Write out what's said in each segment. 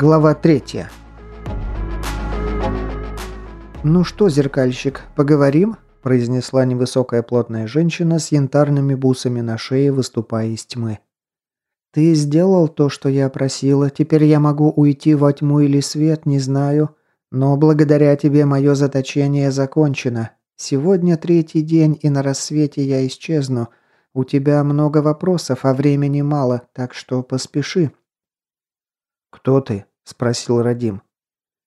Глава третья. «Ну что, зеркальщик, поговорим?» – произнесла невысокая плотная женщина с янтарными бусами на шее, выступая из тьмы. «Ты сделал то, что я просила. Теперь я могу уйти во тьму или свет, не знаю. Но благодаря тебе мое заточение закончено. Сегодня третий день, и на рассвете я исчезну. У тебя много вопросов, а времени мало, так что поспеши». «Кто ты?» – спросил Радим.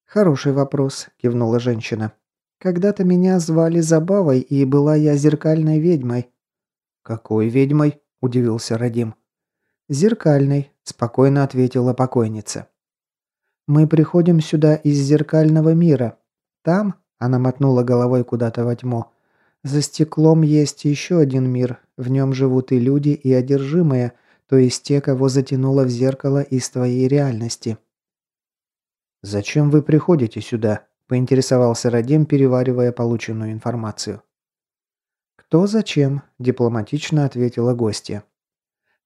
«Хороший вопрос», – кивнула женщина. «Когда-то меня звали Забавой, и была я зеркальной ведьмой». «Какой ведьмой?» – удивился Радим. «Зеркальной», – спокойно ответила покойница. «Мы приходим сюда из зеркального мира. Там, – она мотнула головой куда-то во тьму, – за стеклом есть еще один мир. В нем живут и люди, и одержимые, то есть те, кого затянуло в зеркало из твоей реальности». «Зачем вы приходите сюда?» – поинтересовался Радим, переваривая полученную информацию. «Кто зачем?» – дипломатично ответила гостья.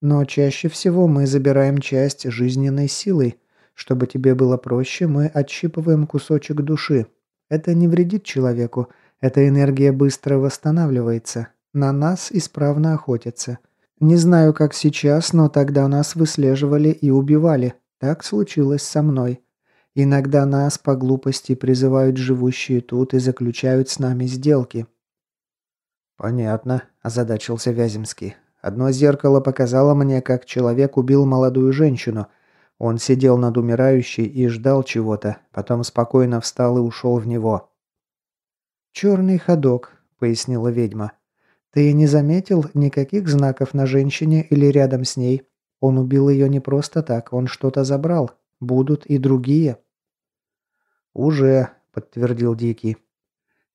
Но чаще всего мы забираем часть жизненной силы. Чтобы тебе было проще, мы отщипываем кусочек души. Это не вредит человеку. Эта энергия быстро восстанавливается. На нас исправно охотятся. Не знаю, как сейчас, но тогда нас выслеживали и убивали. Так случилось со мной. Иногда нас по глупости призывают живущие тут и заключают с нами сделки. «Понятно», – озадачился Вяземский. Одно зеркало показало мне, как человек убил молодую женщину. Он сидел над умирающей и ждал чего-то, потом спокойно встал и ушел в него. «Черный ходок», — пояснила ведьма. «Ты не заметил никаких знаков на женщине или рядом с ней? Он убил ее не просто так, он что-то забрал. Будут и другие». «Уже», — подтвердил Дикий.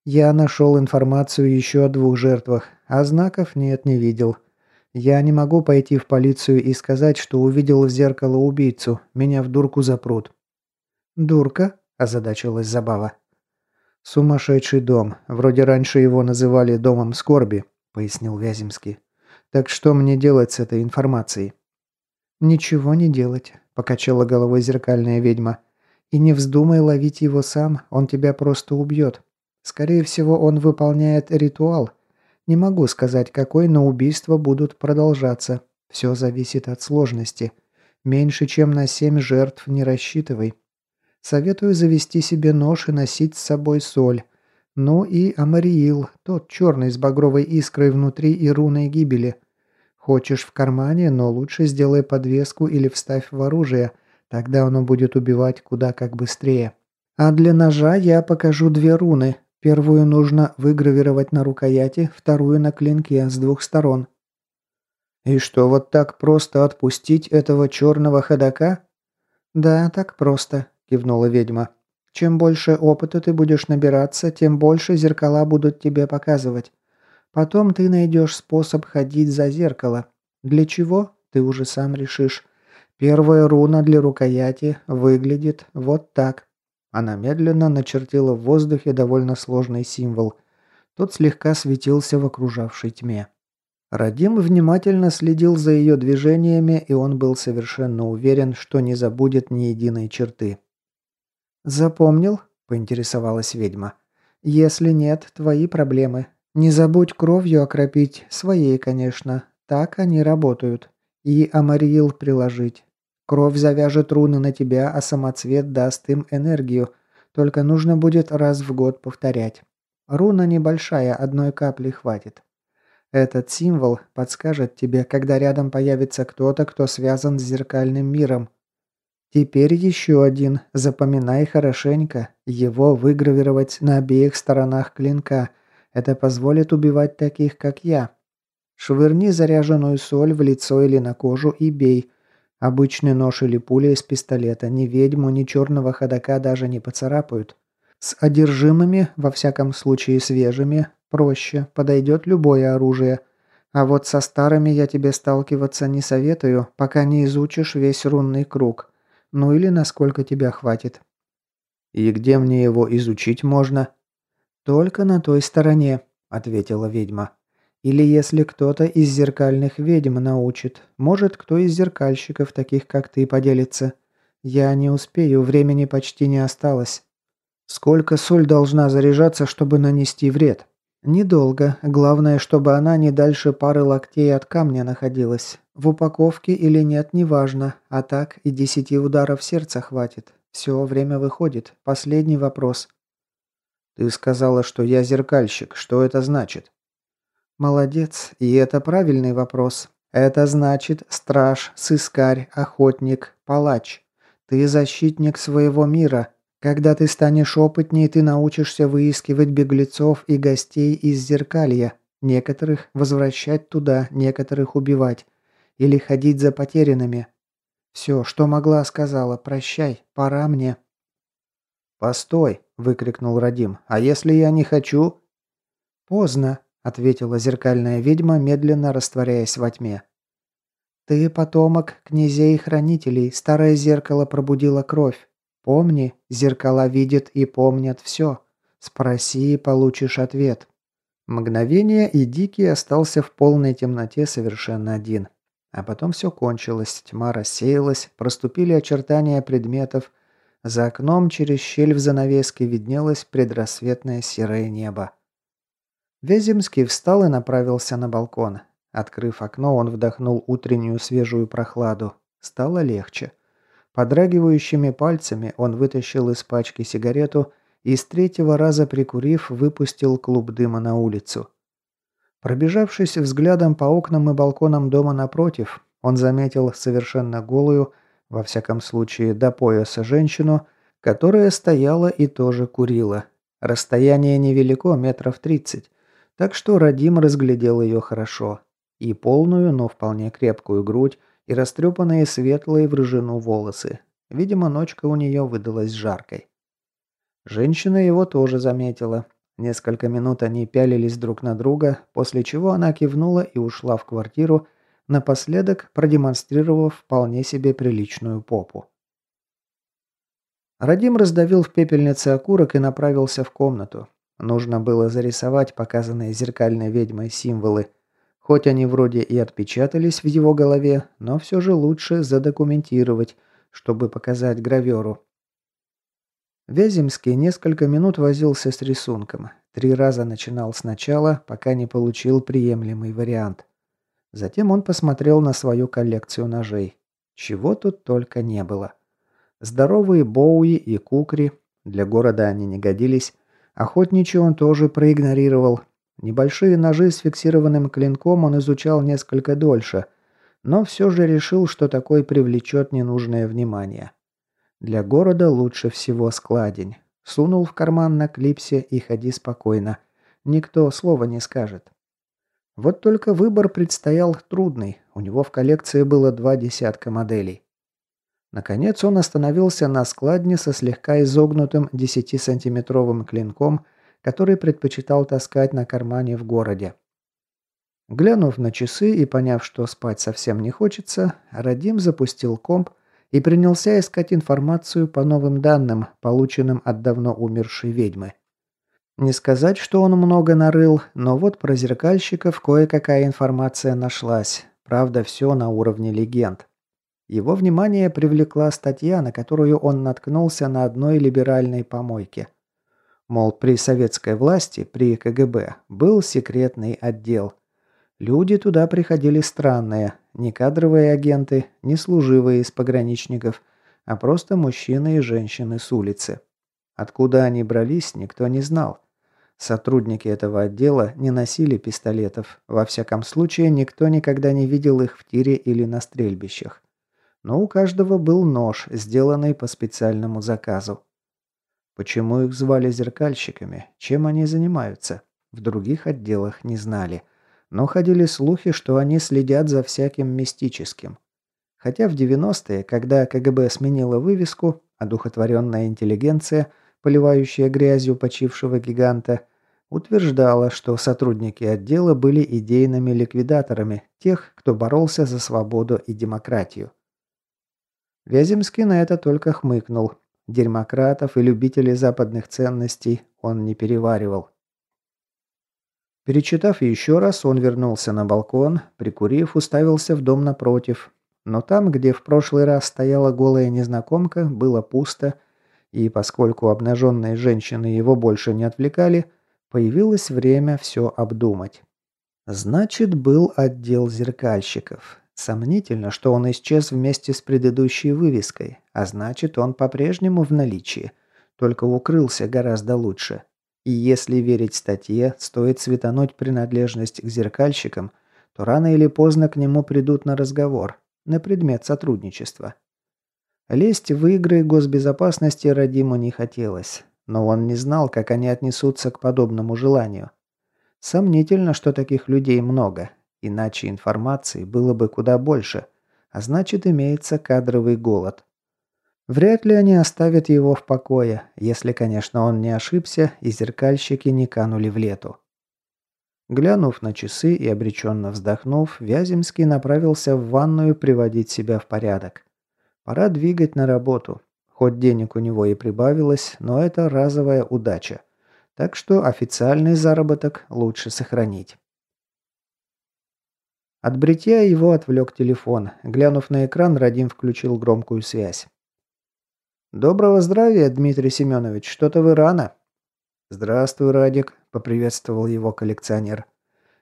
«Я нашел информацию еще о двух жертвах, а знаков нет, не видел. Я не могу пойти в полицию и сказать, что увидел в зеркало убийцу. Меня в дурку запрут». «Дурка?» – озадачилась Забава. «Сумасшедший дом. Вроде раньше его называли домом скорби», – пояснил Вяземский. «Так что мне делать с этой информацией?» «Ничего не делать», – покачала головой зеркальная ведьма. «И не вздумай ловить его сам, он тебя просто убьет. Скорее всего, он выполняет ритуал, не могу сказать, какой, но убийства будут продолжаться. Все зависит от сложности. Меньше чем на семь жертв не рассчитывай. Советую завести себе нож и носить с собой соль. Ну и Амариил, тот черный с багровой искрой внутри и руной гибели. Хочешь в кармане, но лучше сделай подвеску или вставь в оружие. Тогда оно будет убивать куда как быстрее. А для ножа я покажу две руны. Первую нужно выгравировать на рукояти, вторую на клинке с двух сторон. «И что, вот так просто отпустить этого черного ходока?» «Да, так просто», – кивнула ведьма. «Чем больше опыта ты будешь набираться, тем больше зеркала будут тебе показывать. Потом ты найдешь способ ходить за зеркало. Для чего? Ты уже сам решишь. Первая руна для рукояти выглядит вот так. Она медленно начертила в воздухе довольно сложный символ. Тот слегка светился в окружавшей тьме. Радим внимательно следил за ее движениями, и он был совершенно уверен, что не забудет ни единой черты. «Запомнил?» – поинтересовалась ведьма. «Если нет, твои проблемы. Не забудь кровью окропить, своей, конечно. Так они работают. И Амариил приложить. Кровь завяжет руны на тебя, а самоцвет даст им энергию. Только нужно будет раз в год повторять. Руна небольшая, одной капли хватит. Этот символ подскажет тебе, когда рядом появится кто-то, кто связан с зеркальным миром. Теперь еще один. Запоминай хорошенько. Его выгравировать на обеих сторонах клинка. Это позволит убивать таких, как я. Швырни заряженную соль в лицо или на кожу и бей. Обычный нож или пуля из пистолета ни ведьму, ни черного ходока даже не поцарапают. С одержимыми, во всяком случае свежими, проще, подойдет любое оружие. А вот со старыми я тебе сталкиваться не советую, пока не изучишь весь рунный круг. Ну или насколько тебя хватит. «И где мне его изучить можно?» «Только на той стороне», — ответила ведьма. Или если кто-то из зеркальных ведьм научит. Может, кто из зеркальщиков, таких как ты, поделится. Я не успею, времени почти не осталось». «Сколько соль должна заряжаться, чтобы нанести вред?» «Недолго. Главное, чтобы она не дальше пары локтей от камня находилась. В упаковке или нет, неважно. А так и десяти ударов сердца хватит. Все, время выходит. Последний вопрос». «Ты сказала, что я зеркальщик. Что это значит?» «Молодец. И это правильный вопрос. Это значит страж, сыскарь, охотник, палач. Ты защитник своего мира. Когда ты станешь опытнее, ты научишься выискивать беглецов и гостей из зеркалья. Некоторых возвращать туда, некоторых убивать. Или ходить за потерянными. Все, что могла, сказала. Прощай, пора мне. «Постой!» – выкрикнул Радим. «А если я не хочу?» «Поздно», – ответила зеркальная ведьма, медленно растворяясь во тьме. «Ты потомок князей-хранителей, старое зеркало пробудило кровь. Помни, зеркала видят и помнят все. Спроси и получишь ответ. Мгновение, и Дикий остался в полной темноте совершенно один. А потом все кончилось, тьма рассеялась, проступили очертания предметов. За окном через щель в занавеске виднелось предрассветное серое небо. Вяземский встал и направился на балкон. Открыв окно, он вдохнул утреннюю свежую прохладу. Стало легче. Подрагивающими пальцами он вытащил из пачки сигарету и с третьего раза прикурив, выпустил клуб дыма на улицу. Пробежавшись взглядом по окнам и балконам дома напротив, он заметил совершенно голую, во всяком случае до пояса женщину, которая стояла и тоже курила. Расстояние невелико, метров тридцать, так что Радим разглядел ее хорошо. И полную, но вполне крепкую грудь, и растрепанные светлые в рыжину волосы. Видимо, ночка у нее выдалась жаркой. Женщина его тоже заметила. Несколько минут они пялились друг на друга, после чего она кивнула и ушла в квартиру, напоследок продемонстрировав вполне себе приличную попу. Радим раздавил в пепельнице окурок и направился в комнату. Нужно было зарисовать показанные зеркальной ведьмой символы – Хоть они вроде и отпечатались в его голове, но все же лучше задокументировать, чтобы показать граверу. Вяземский несколько минут возился с рисунком. Три раза начинал сначала, пока не получил приемлемый вариант. Затем он посмотрел на свою коллекцию ножей. Чего тут только не было. Здоровые боуи и кукри. Для города они не годились. Охотничий он тоже проигнорировал, Небольшие ножи с фиксированным клинком он изучал несколько дольше, но все же решил, что такой привлечет ненужное внимание. Для города лучше всего складень. Сунул в карман на клипсе и ходи спокойно. Никто слова не скажет. Вот только выбор предстоял трудный. У него в коллекции было два десятка моделей. Наконец он остановился на складне со слегка изогнутым 10-сантиметровым клинком – который предпочитал таскать на кармане в городе. Глянув на часы и поняв, что спать совсем не хочется, Радим запустил комп и принялся искать информацию по новым данным, полученным от давно умершей ведьмы. Не сказать, что он много нарыл, но вот про зеркальщиков кое-какая информация нашлась. Правда, все на уровне легенд. Его внимание привлекла статья, на которую он наткнулся на одной либеральной помойке – Мол, при советской власти, при КГБ, был секретный отдел. Люди туда приходили странные, не кадровые агенты, не служивые из пограничников, а просто мужчины и женщины с улицы. Откуда они брались, никто не знал. Сотрудники этого отдела не носили пистолетов, во всяком случае никто никогда не видел их в тире или на стрельбищах. Но у каждого был нож, сделанный по специальному заказу. Почему их звали зеркальщиками? Чем они занимаются? В других отделах не знали. Но ходили слухи, что они следят за всяким мистическим. Хотя в 90-е, когда КГБ сменила вывеску, одухотворенная интеллигенция, поливающая грязью почившего гиганта, утверждала, что сотрудники отдела были идейными ликвидаторами тех, кто боролся за свободу и демократию. Вяземский на это только хмыкнул, Демократов и любителей западных ценностей он не переваривал. Перечитав еще раз, он вернулся на балкон, прикурив, уставился в дом напротив. но там, где в прошлый раз стояла голая незнакомка, было пусто, и поскольку обнаженные женщины его больше не отвлекали, появилось время все обдумать. Значит, был отдел зеркальщиков. Сомнительно, что он исчез вместе с предыдущей вывеской, а значит, он по-прежнему в наличии, только укрылся гораздо лучше. И если верить статье, стоит светануть принадлежность к зеркальщикам, то рано или поздно к нему придут на разговор, на предмет сотрудничества. Лезть в игры госбезопасности Радиму не хотелось, но он не знал, как они отнесутся к подобному желанию. Сомнительно, что таких людей много, иначе информации было бы куда больше, а значит имеется кадровый голод. Вряд ли они оставят его в покое, если, конечно, он не ошибся и зеркальщики не канули в лету. Глянув на часы и обреченно вздохнув, Вяземский направился в ванную приводить себя в порядок. Пора двигать на работу. Хоть денег у него и прибавилось, но это разовая удача. Так что официальный заработок лучше сохранить. От бритья его отвлек телефон. Глянув на экран, Радим включил громкую связь. «Доброго здравия, Дмитрий Семенович. Что-то вы рано». «Здравствуй, Радик», – поприветствовал его коллекционер.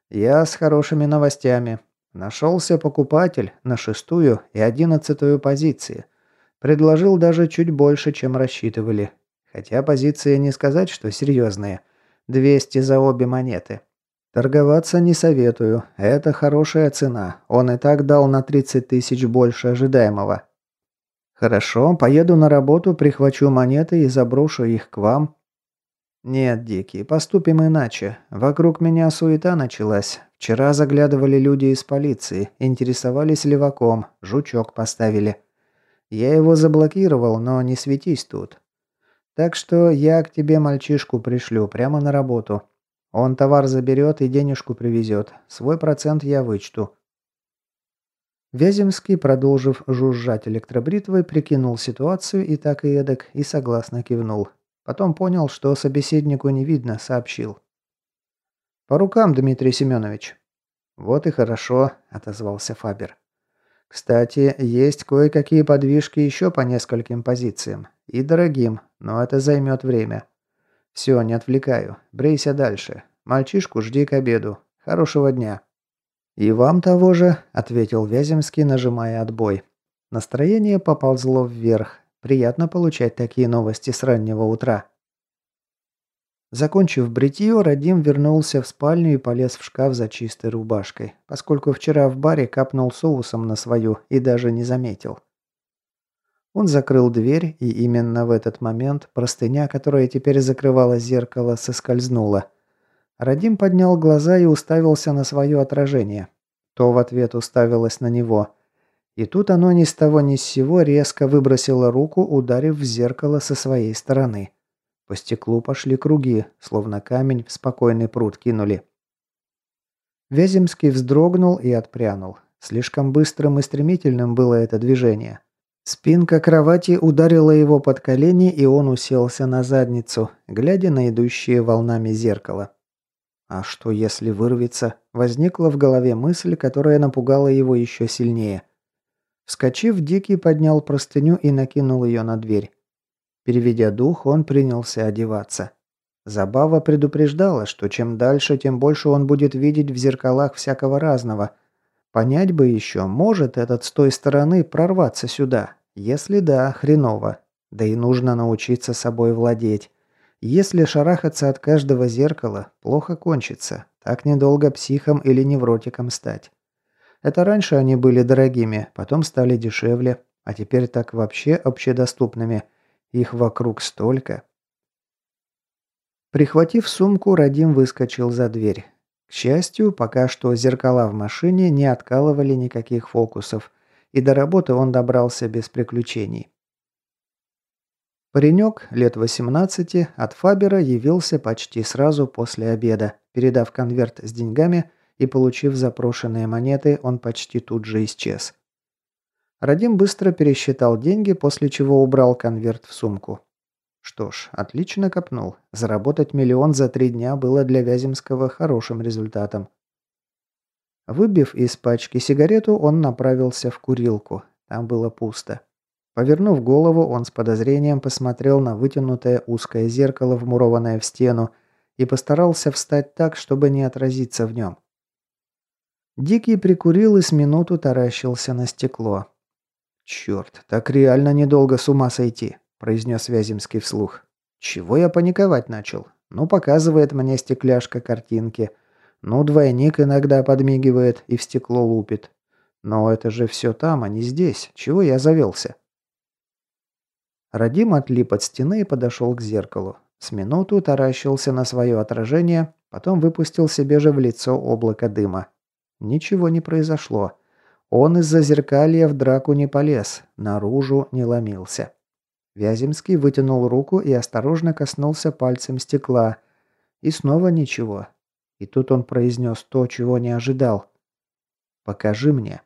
«Я с хорошими новостями. Нашелся покупатель на шестую и одиннадцатую позиции. Предложил даже чуть больше, чем рассчитывали. Хотя позиции не сказать, что серьезные. 200 за обе монеты. Торговаться не советую. Это хорошая цена. Он и так дал на 30 тысяч больше ожидаемого. «Хорошо, поеду на работу, прихвачу монеты и заброшу их к вам». «Нет, Дикий, поступим иначе. Вокруг меня суета началась. Вчера заглядывали люди из полиции, интересовались леваком, жучок поставили. Я его заблокировал, но не светись тут. Так что я к тебе мальчишку пришлю, прямо на работу. Он товар заберет и денежку привезет. Свой процент я вычту. Вяземский, продолжив жужжать электробритвой, прикинул ситуацию и так и эдак, и согласно кивнул. Потом понял, что собеседнику не видно, сообщил. «По рукам, Дмитрий Семенович». «Вот и хорошо», – отозвался Фабер. «Кстати, есть кое-какие подвижки еще по нескольким позициям. И дорогим, но это займет время. Все, не отвлекаю. Брейся дальше. Мальчишку жди к обеду. Хорошего дня». «И вам того же», – ответил Вяземский, нажимая отбой. Настроение поползло вверх. Приятно получать такие новости с раннего утра. Закончив бритье, Радим вернулся в спальню и полез в шкаф за чистой рубашкой, поскольку вчера в баре капнул соусом на свою и даже не заметил. Он закрыл дверь, и именно в этот момент простыня, которая теперь закрывала зеркало, соскользнула – Радим поднял глаза и уставился на свое отражение. То в ответ уставилось на него. И тут оно ни с того ни с сего резко выбросило руку, ударив в зеркало со своей стороны. По стеклу пошли круги, словно камень в спокойный пруд кинули. Вяземский вздрогнул и отпрянул. Слишком быстрым и стремительным было это движение. Спинка кровати ударила его под колени, и он уселся на задницу, глядя на идущие волнами зеркало. А что если вырвется? Возникла в голове мысль, которая напугала его еще сильнее. Вскочив, Дикий поднял простыню и накинул ее на дверь. Переведя дух, он принялся одеваться. Забава предупреждала, что чем дальше, тем больше он будет видеть в зеркалах всякого разного. Понять бы еще, может этот с той стороны прорваться сюда. Если да, хреново. Да и нужно научиться собой владеть. Если шарахаться от каждого зеркала, плохо кончится. Так недолго психом или невротиком стать. Это раньше они были дорогими, потом стали дешевле, а теперь так вообще общедоступными. Их вокруг столько. Прихватив сумку, Радим выскочил за дверь. К счастью, пока что зеркала в машине не откалывали никаких фокусов, и до работы он добрался без приключений. Паренек, лет 18, от Фабера явился почти сразу после обеда. Передав конверт с деньгами и получив запрошенные монеты, он почти тут же исчез. Радим быстро пересчитал деньги, после чего убрал конверт в сумку. Что ж, отлично копнул. Заработать миллион за три дня было для Вяземского хорошим результатом. Выбив из пачки сигарету, он направился в курилку. Там было пусто. Повернув голову, он с подозрением посмотрел на вытянутое узкое зеркало, вмурованное в стену, и постарался встать так, чтобы не отразиться в нем. Дикий прикурил и с минуту таращился на стекло. «Черт, так реально недолго с ума сойти», – произнес Вяземский вслух. «Чего я паниковать начал? Ну, показывает мне стекляшка картинки. Ну, двойник иногда подмигивает и в стекло лупит. Но это же все там, а не здесь. Чего я завелся?» Радим отлип от стены и подошел к зеркалу. С минуту таращился на свое отражение, потом выпустил себе же в лицо облако дыма. Ничего не произошло. Он из-за зеркалья в драку не полез, наружу не ломился. Вяземский вытянул руку и осторожно коснулся пальцем стекла. И снова ничего. И тут он произнес то, чего не ожидал. «Покажи мне».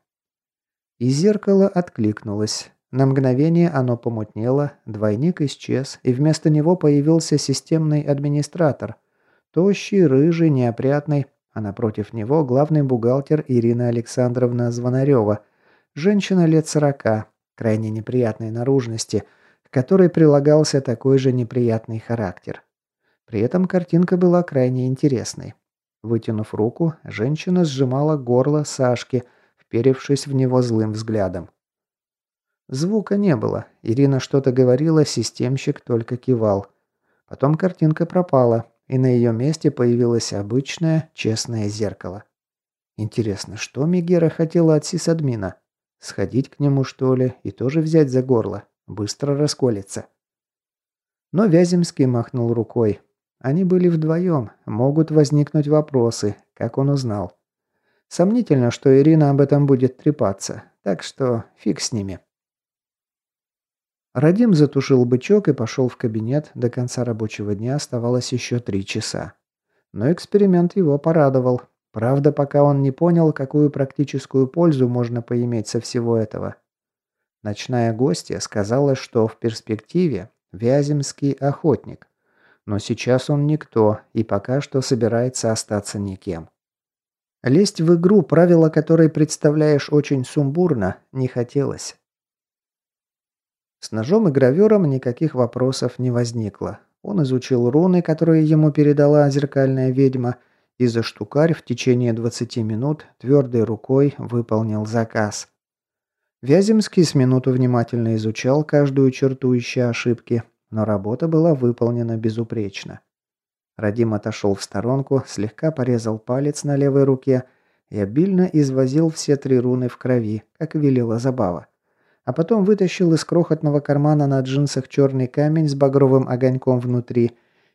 И зеркало откликнулось. На мгновение оно помутнело, двойник исчез, и вместо него появился системный администратор. Тощий, рыжий, неопрятный, а напротив него главный бухгалтер Ирина Александровна Звонарева, женщина лет сорока, крайне неприятной наружности, к которой прилагался такой же неприятный характер. При этом картинка была крайне интересной. Вытянув руку, женщина сжимала горло Сашки, вперевшись в него злым взглядом. Звука не было. Ирина что-то говорила, системщик только кивал. Потом картинка пропала, и на ее месте появилось обычное, честное зеркало. Интересно, что Мегера хотела от сисадмина? Сходить к нему, что ли, и тоже взять за горло? Быстро расколется. Но Вяземский махнул рукой. Они были вдвоем, могут возникнуть вопросы, как он узнал. Сомнительно, что Ирина об этом будет трепаться, так что фиг с ними. Радим затушил бычок и пошел в кабинет. До конца рабочего дня оставалось еще три часа. Но эксперимент его порадовал. Правда, пока он не понял, какую практическую пользу можно поиметь со всего этого. Ночная гостья сказала, что в перспективе Вяземский охотник. Но сейчас он никто и пока что собирается остаться никем. Лезть в игру, правила которой представляешь очень сумбурно, не хотелось. С ножом и гравером никаких вопросов не возникло. Он изучил руны, которые ему передала зеркальная ведьма, и за штукарь в течение 20 минут твердой рукой выполнил заказ. Вяземский с минуту внимательно изучал каждую черту ища ошибки, но работа была выполнена безупречно. Радим отошел в сторонку, слегка порезал палец на левой руке и обильно извозил все три руны в крови, как велела забава а потом вытащил из крохотного кармана на джинсах черный камень с багровым огоньком внутри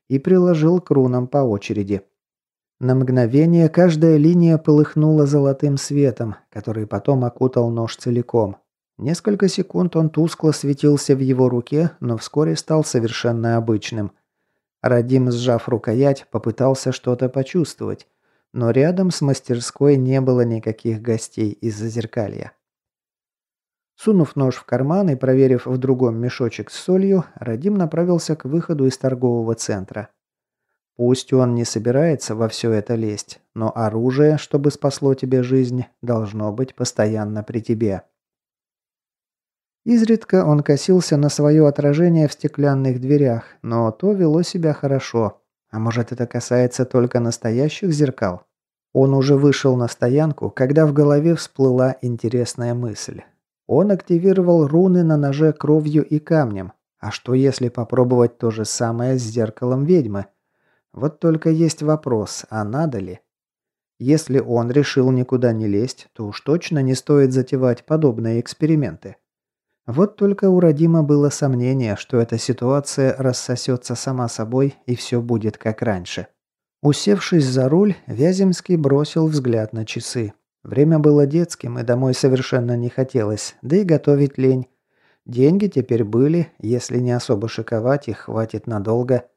и приложил к рунам по очереди. На мгновение каждая линия полыхнула золотым светом, который потом окутал нож целиком. Несколько секунд он тускло светился в его руке, но вскоре стал совершенно обычным. Радим, сжав рукоять, попытался что-то почувствовать, но рядом с мастерской не было никаких гостей из-за зеркалья. Сунув нож в карман и проверив в другом мешочек с солью, Радим направился к выходу из торгового центра. Пусть он не собирается во все это лезть, но оружие, чтобы спасло тебе жизнь, должно быть постоянно при тебе. Изредка он косился на свое отражение в стеклянных дверях, но то вело себя хорошо. А может это касается только настоящих зеркал? Он уже вышел на стоянку, когда в голове всплыла интересная мысль. Он активировал руны на ноже кровью и камнем. А что если попробовать то же самое с зеркалом ведьмы? Вот только есть вопрос, а надо ли? Если он решил никуда не лезть, то уж точно не стоит затевать подобные эксперименты. Вот только у Родима было сомнение, что эта ситуация рассосется сама собой и все будет как раньше. Усевшись за руль, Вяземский бросил взгляд на часы. Время было детским, и домой совершенно не хотелось, да и готовить лень. Деньги теперь были, если не особо шиковать, их хватит надолго.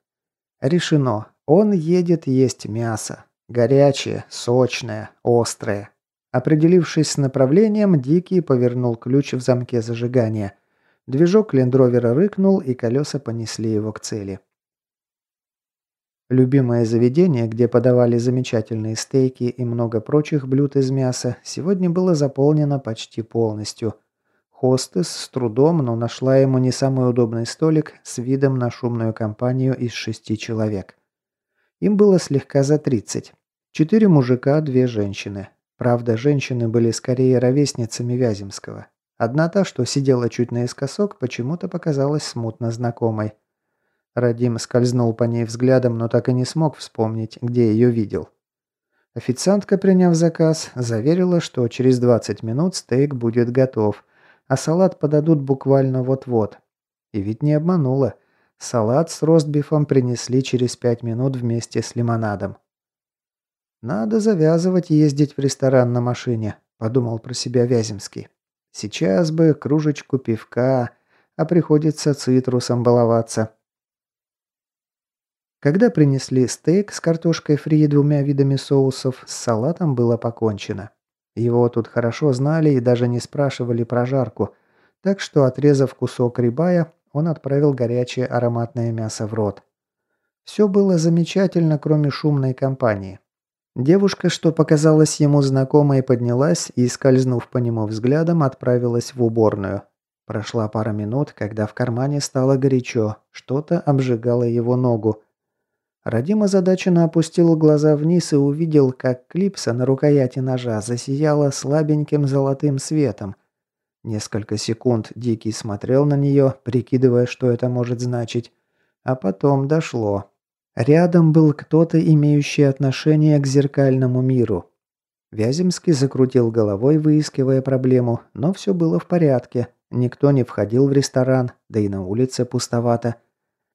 Решено. Он едет есть мясо. Горячее, сочное, острое. Определившись с направлением, Дикий повернул ключ в замке зажигания. Движок лендровера рыкнул, и колеса понесли его к цели. Любимое заведение, где подавали замечательные стейки и много прочих блюд из мяса, сегодня было заполнено почти полностью. Хостес с трудом, но нашла ему не самый удобный столик с видом на шумную компанию из шести человек. Им было слегка за тридцать. Четыре мужика, две женщины. Правда, женщины были скорее ровесницами Вяземского. Одна та, что сидела чуть наискосок, почему-то показалась смутно знакомой. Радим скользнул по ней взглядом, но так и не смог вспомнить, где ее видел. Официантка, приняв заказ, заверила, что через 20 минут стейк будет готов, а салат подадут буквально вот-вот. И ведь не обманула. Салат с ростбифом принесли через 5 минут вместе с лимонадом. «Надо завязывать ездить в ресторан на машине», – подумал про себя Вяземский. «Сейчас бы кружечку пивка, а приходится цитрусом баловаться». Когда принесли стейк с картошкой фри и двумя видами соусов, с салатом было покончено. Его тут хорошо знали и даже не спрашивали про жарку, так что, отрезав кусок рибая, он отправил горячее ароматное мясо в рот. Все было замечательно, кроме шумной компании. Девушка, что показалась ему знакомой, поднялась и, скользнув по нему взглядом, отправилась в уборную. Прошла пара минут, когда в кармане стало горячо, что-то обжигало его ногу. Радим озадаченно опустил глаза вниз и увидел, как клипса на рукояти ножа засияла слабеньким золотым светом. Несколько секунд Дикий смотрел на нее, прикидывая, что это может значить. А потом дошло. Рядом был кто-то, имеющий отношение к зеркальному миру. Вяземский закрутил головой, выискивая проблему, но все было в порядке. Никто не входил в ресторан, да и на улице пустовато.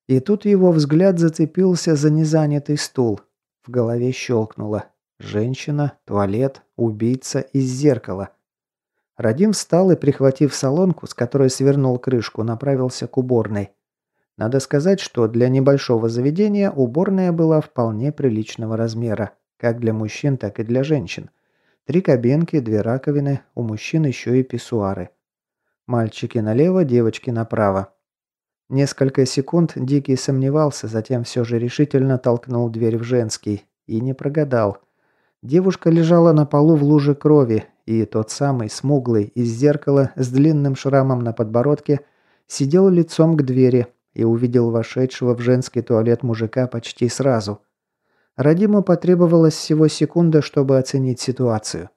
И тут его взгляд зацепился за незанятый стул. В голове щелкнуло. Женщина, туалет, убийца из зеркала. Радим встал и, прихватив солонку, с которой свернул крышку, направился к уборной. Надо сказать, что для небольшого заведения уборная была вполне приличного размера, как для мужчин, так и для женщин. Три кабинки, две раковины, у мужчин еще и писсуары. Мальчики налево, девочки направо. Несколько секунд Дикий сомневался, затем все же решительно толкнул дверь в женский. И не прогадал. Девушка лежала на полу в луже крови, и тот самый смуглый из зеркала с длинным шрамом на подбородке сидел лицом к двери и увидел вошедшего в женский туалет мужика почти сразу. Радиму потребовалось всего секунда, чтобы оценить ситуацию.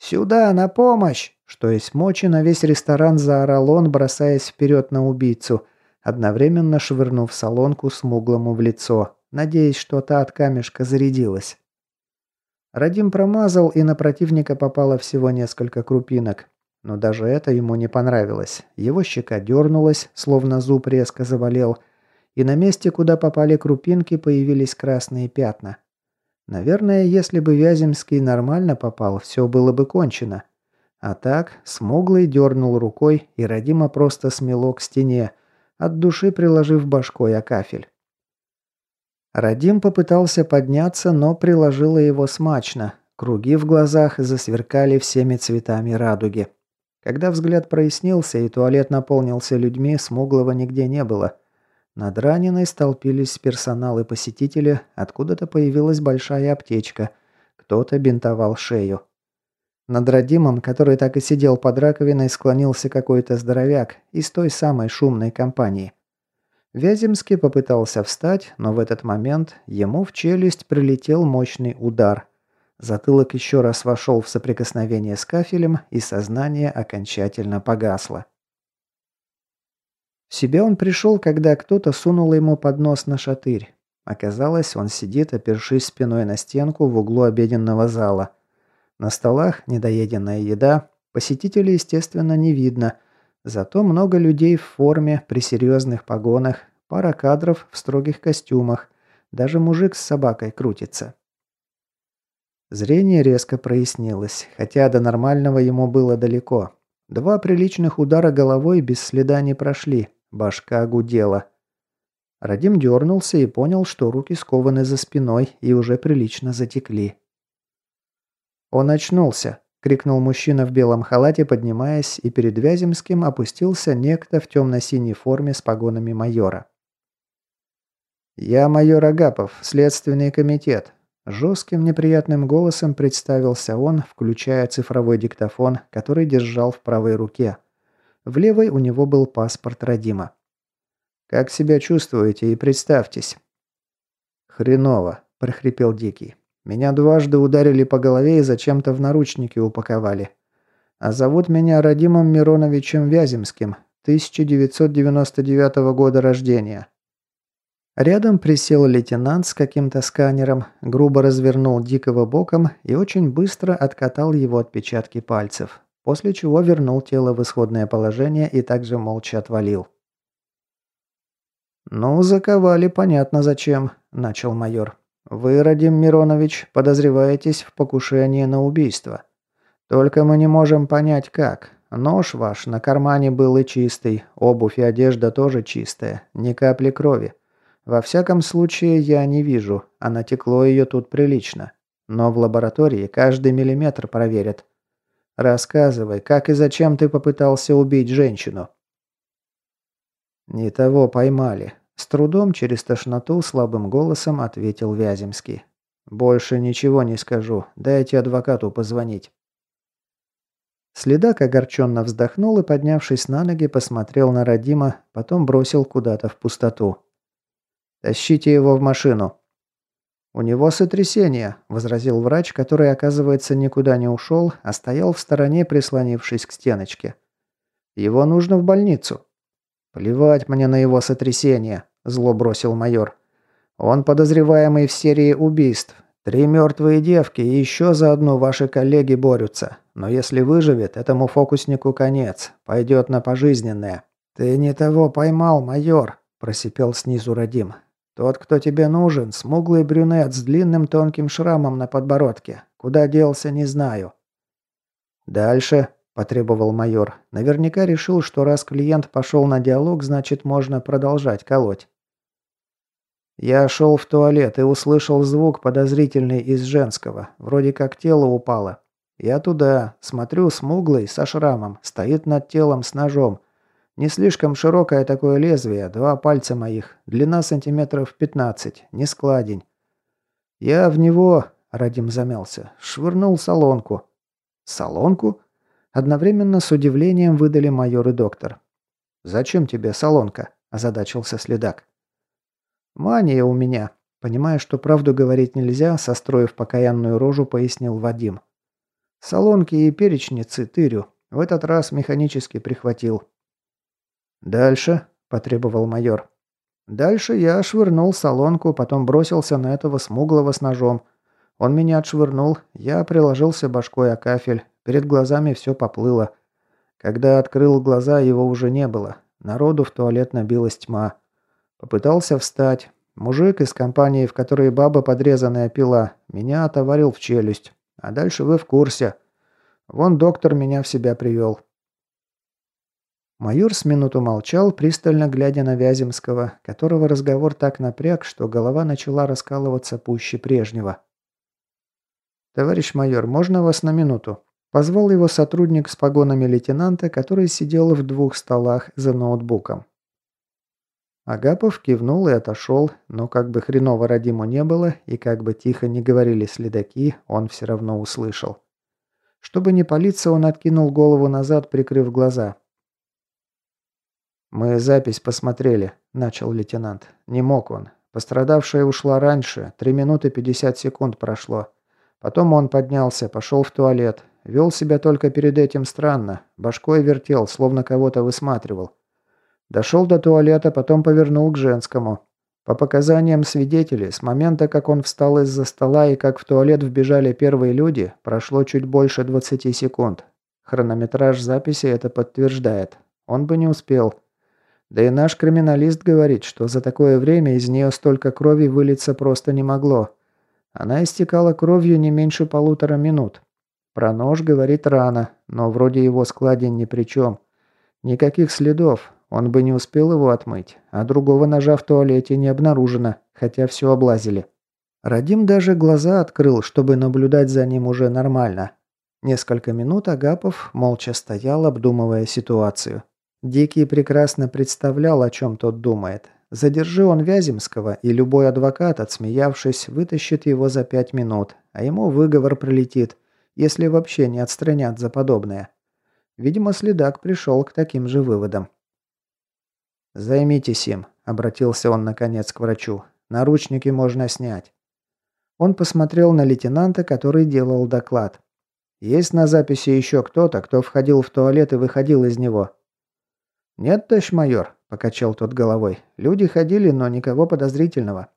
«Сюда, на помощь!» Что есть мочи, на весь ресторан заорал он, бросаясь вперед на убийцу, одновременно швырнув солонку смуглому в лицо, надеясь, что та от камешка зарядилась. Радим промазал, и на противника попало всего несколько крупинок. Но даже это ему не понравилось. Его щека дернулась, словно зуб резко заболел, и на месте, куда попали крупинки, появились красные пятна. Наверное, если бы Вяземский нормально попал, все было бы кончено. А так, смуглый дернул рукой, и Родима просто смело к стене, от души приложив башкой о кафель. Радим попытался подняться, но приложило его смачно. Круги в глазах засверкали всеми цветами радуги. Когда взгляд прояснился и туалет наполнился людьми, смуглого нигде не было. Над раненой столпились персонал и посетители, откуда-то появилась большая аптечка. Кто-то бинтовал шею. Над Радимом, который так и сидел под раковиной, склонился какой-то здоровяк из той самой шумной компании. Вяземский попытался встать, но в этот момент ему в челюсть прилетел мощный удар. Затылок еще раз вошел в соприкосновение с кафелем, и сознание окончательно погасло. В себя он пришел, когда кто-то сунул ему под нос на шатырь. Оказалось, он сидит, опершись спиной на стенку в углу обеденного зала – на столах недоеденная еда, посетителей, естественно, не видно. Зато много людей в форме, при серьезных погонах, пара кадров в строгих костюмах. Даже мужик с собакой крутится. Зрение резко прояснилось, хотя до нормального ему было далеко. Два приличных удара головой без следа не прошли, башка гудела. Радим дернулся и понял, что руки скованы за спиной и уже прилично затекли. «Он очнулся!» – крикнул мужчина в белом халате, поднимаясь, и перед Вяземским опустился некто в темно-синей форме с погонами майора. «Я майор Агапов, Следственный комитет». Жестким неприятным голосом представился он, включая цифровой диктофон, который держал в правой руке. В левой у него был паспорт Родима. «Как себя чувствуете и представьтесь?» «Хреново», – прохрипел Дикий. «Меня дважды ударили по голове и зачем-то в наручники упаковали. А зовут меня Радимом Мироновичем Вяземским, 1999 года рождения. Рядом присел лейтенант с каким-то сканером, грубо развернул Дикого боком и очень быстро откатал его отпечатки пальцев, после чего вернул тело в исходное положение и также молча отвалил. «Ну, заковали, понятно зачем», – начал майор. «Вы, Радим Миронович, подозреваетесь в покушении на убийство. Только мы не можем понять, как. Нож ваш на кармане был и чистый, обувь и одежда тоже чистая, ни капли крови. Во всяком случае, я не вижу, а натекло ее тут прилично. Но в лаборатории каждый миллиметр проверят. Рассказывай, как и зачем ты попытался убить женщину?» «Не того поймали», – с трудом через тошноту слабым голосом ответил Вяземский. «Больше ничего не скажу, дайте адвокату позвонить». Следак огорченно вздохнул и, поднявшись на ноги, посмотрел на Родима, потом бросил куда-то в пустоту. «Тащите его в машину». «У него сотрясение», – возразил врач, который, оказывается, никуда не ушел, а стоял в стороне, прислонившись к стеночке. «Его нужно в больницу». «Плевать мне на его сотрясение», – зло бросил майор. «Он подозреваемый в серии убийств. Три мертвые девки и еще за одну ваши коллеги борются. Но если выживет, этому фокуснику конец. Пойдет на пожизненное». «Ты не того поймал, майор», – просипел снизу Радим. «Тот, кто тебе нужен, смуглый брюнет с длинным тонким шрамом на подбородке. Куда делся, не знаю». «Дальше», – потребовал майор. Наверняка решил, что раз клиент пошел на диалог, значит, можно продолжать колоть. Я шел в туалет и услышал звук подозрительный из женского. Вроде как тело упало. Я туда, смотрю, смуглый, со шрамом, стоит над телом с ножом. Не слишком широкое такое лезвие, два пальца моих, длина сантиметров 15, не складень. Я в него, Радим замялся, швырнул солонку. Солонку? Одновременно с удивлением выдали майор и доктор. «Зачем тебе солонка?» – озадачился следак. «Мания у меня», Понимая, что правду говорить нельзя, состроив покаянную рожу, пояснил Вадим. Солонки и перечницы тырю. В этот раз механически прихватил. «Дальше», – потребовал майор. «Дальше я швырнул солонку, потом бросился на этого смуглого с ножом. Он меня отшвырнул, я приложился башкой о кафель, перед глазами все поплыло. Когда открыл глаза, его уже не было. Народу в туалет набилась тьма. Попытался встать. Мужик из компании, в которой баба подрезанная пила, меня отоварил в челюсть. А дальше вы в курсе. Вон доктор меня в себя привел». Майор с минуту молчал, пристально глядя на Вяземского, которого разговор так напряг, что голова начала раскалываться пуще прежнего. «Товарищ майор, можно вас на минуту?» Позвал его сотрудник с погонами лейтенанта, который сидел в двух столах за ноутбуком. Агапов кивнул и отошел, но как бы хреново Радиму не было, и как бы тихо не говорили следаки, он все равно услышал. Чтобы не палиться, он откинул голову назад, прикрыв глаза. «Мы запись посмотрели», – начал лейтенант. «Не мог он. Пострадавшая ушла раньше, три минуты пятьдесят секунд прошло. Потом он поднялся, пошел в туалет. Вел себя только перед этим странно. Башкой вертел, словно кого-то высматривал. Дошел до туалета, потом повернул к женскому. По показаниям свидетелей, с момента, как он встал из-за стола и как в туалет вбежали первые люди, прошло чуть больше 20 секунд. Хронометраж записи это подтверждает. Он бы не успел. Да и наш криминалист говорит, что за такое время из нее столько крови вылиться просто не могло. Она истекала кровью не меньше полутора минут. Про нож говорит рано, но вроде его складень ни при чем. Никаких следов, он бы не успел его отмыть, а другого ножа в туалете не обнаружено, хотя все облазили. Радим даже глаза открыл, чтобы наблюдать за ним уже нормально. Несколько минут Агапов молча стоял, обдумывая ситуацию. Дикий прекрасно представлял, о чем тот думает. Задержи он Вяземского, и любой адвокат, отсмеявшись, вытащит его за пять минут, а ему выговор прилетит, если вообще не отстранят за подобное. Видимо, следак пришел к таким же выводам. «Займитесь им», – обратился он наконец к врачу. «Наручники можно снять». Он посмотрел на лейтенанта, который делал доклад. «Есть на записи еще кто-то, кто входил в туалет и выходил из него?» «Нет, товарищ майор», – покачал тот головой. «Люди ходили, но никого подозрительного».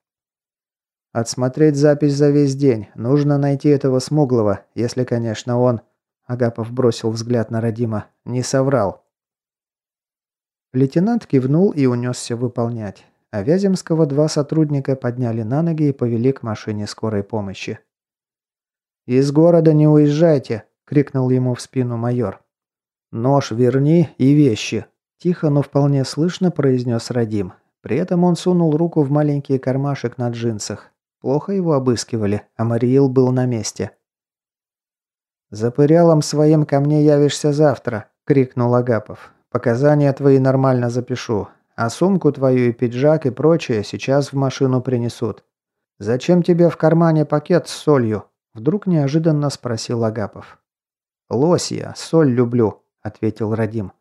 «Отсмотреть запись за весь день. Нужно найти этого смуглого, если, конечно, он...» Агапов бросил взгляд на Родима. «Не соврал». Лейтенант кивнул и унесся выполнять. А Вяземского два сотрудника подняли на ноги и повели к машине скорой помощи. «Из города не уезжайте!» – крикнул ему в спину майор. «Нож верни и вещи!» – тихо, но вполне слышно произнес Радим. При этом он сунул руку в маленький кармашек на джинсах. Плохо его обыскивали, а Мариил был на месте. «За пырялом своим ко мне явишься завтра!» – крикнул Агапов. Показания твои нормально запишу, а сумку твою и пиджак и прочее сейчас в машину принесут. Зачем тебе в кармане пакет с солью? Вдруг неожиданно спросил Агапов. Лось я, соль люблю, ответил Радим.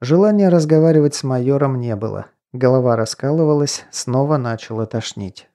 Желания разговаривать с майором не было. Голова раскалывалась, снова начала тошнить.